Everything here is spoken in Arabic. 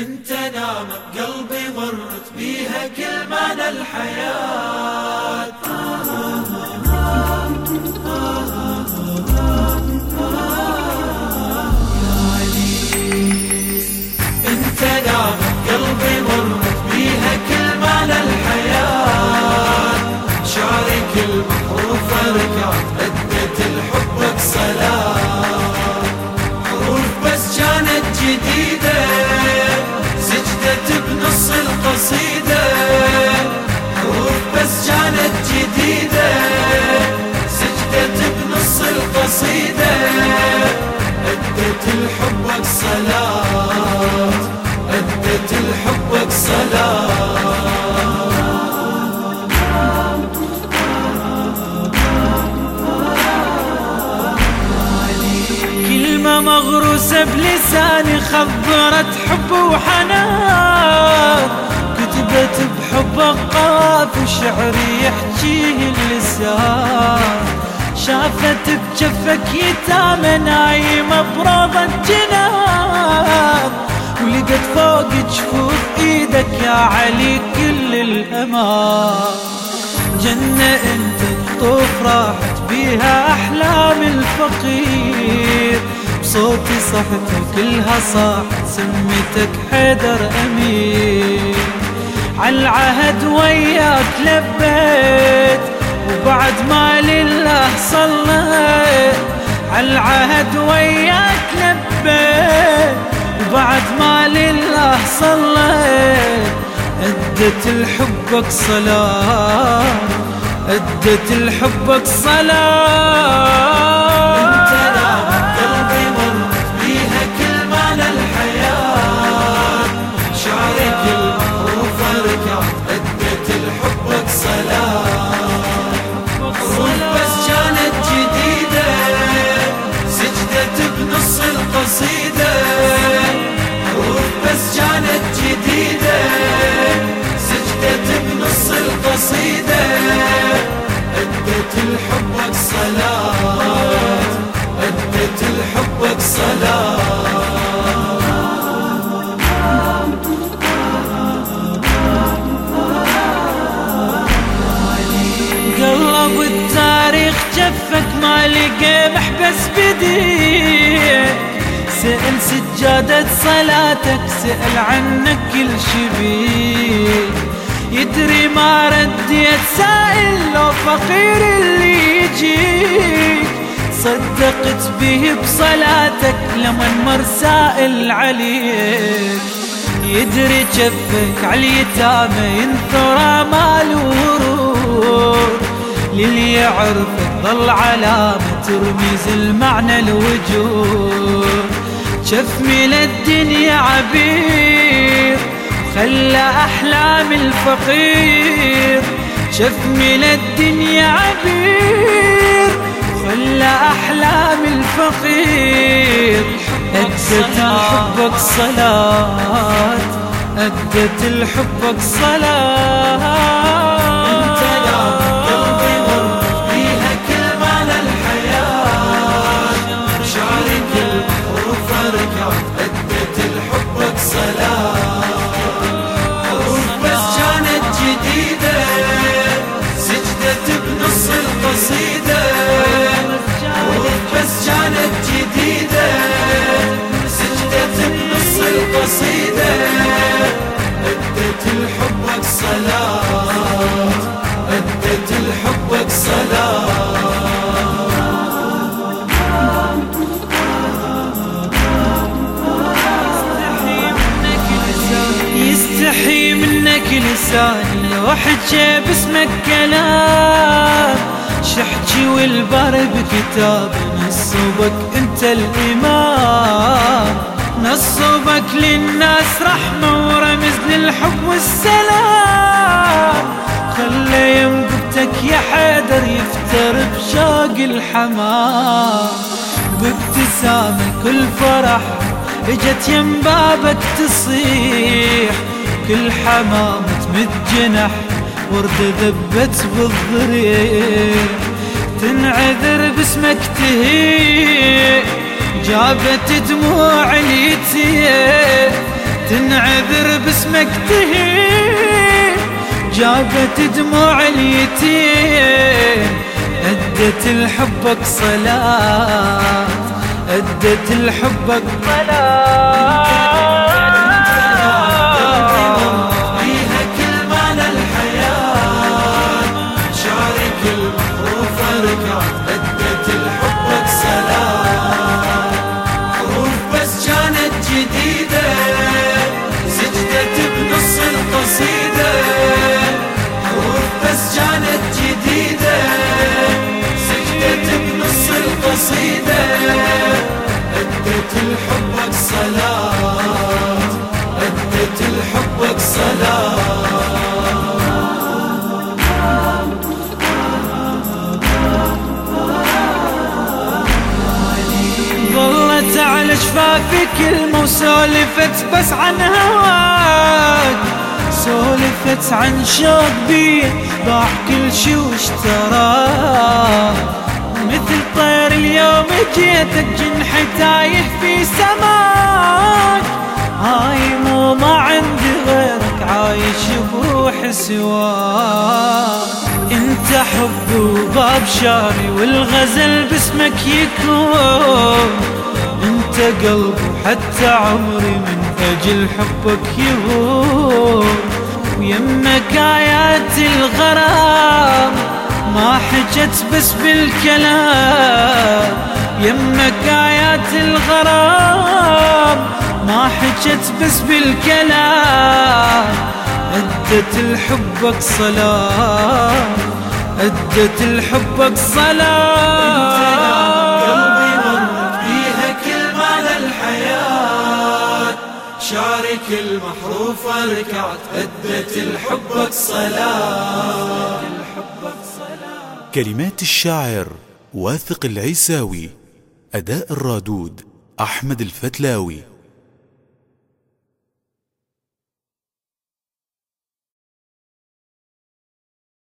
انت نام قلبي مرت بيها كل معنى الحياة مغروسة بلساني خبرت حب وحنان. كتبت بحب قاف وشعري يحكيه اللسان. شافت بجفك يتامى نايمة بروضة جنان ولقت فوق جفوف إيدك يا علي كل الأمان. جنة أنت طوف راحت بيها أحلام الفقير. بصوتي صحت كلها صاحت سميتك حيدر امير عالعهد وياك لبيت وبعد ما لله صليت. عالعهد وياك لبيت وبعد ما لله صليت. أدت الحبك صلاة أدت الحبك صلاة. جفك ما لقى محبس بديك سأل سجادة صلاتك سأل عنك كل شبيك يدري ما رديت سائل لو فقير اللي يجيك. صدقت به بصلاتك لمن مر سائل عليك. يدري جفك عاليتامى ينثر آمال ورود. للي يعرفك ظل علامة ترميز المعنى الوجود. شف من الدنيا عبير وخلى أحلام الفقير. شف من الدنيا عبير وخلى أحلام الفقير. أدت الحبك صلاة أدت الحبك صلاة يستحي منك لساني لو حكي باسمك كلام. شحكي والبار بكتاب نصبك انت الإمام. نصبك للناس رحمة ورمز للحب والسلام. خلى ينقبتك يا حيدر يفتر بشوق الحمام بابتسامة كل فرح إجت يم بابك تصيح كل حمامة تمد جنح وردة ذبت بالضريح تنعذر باسمك تهيئ جابت دموع اليتيم. تنعذر باسمك تهين جابت دموع اليتيم. أدت لحبك صلاة أدت لحبك صلاة. كلمة وسولفت بس عن هواك. سولفت عن شوق بي باع كل شي واشتراك. مثل طير اليوم جيتك جنحي تايه في سماك. هاي مو ما عندي غيرك عايش بروح سواك. انت حب وباب شاري والغزل باسمك يكون. انت قلبي حتى عمري من أجل حبك يهون ويمك ايات الغرام ما حجت بس بالكلام. يمك ايات الغرام ما حجت بس بالكلام. أدت لحبك صلاة أدت لحبك صلاة. المحروفة ركعت أدت الحبك صلاة كلمات الشاعر واثق العيساوي أداء الرادود أحمد الفتلاوي.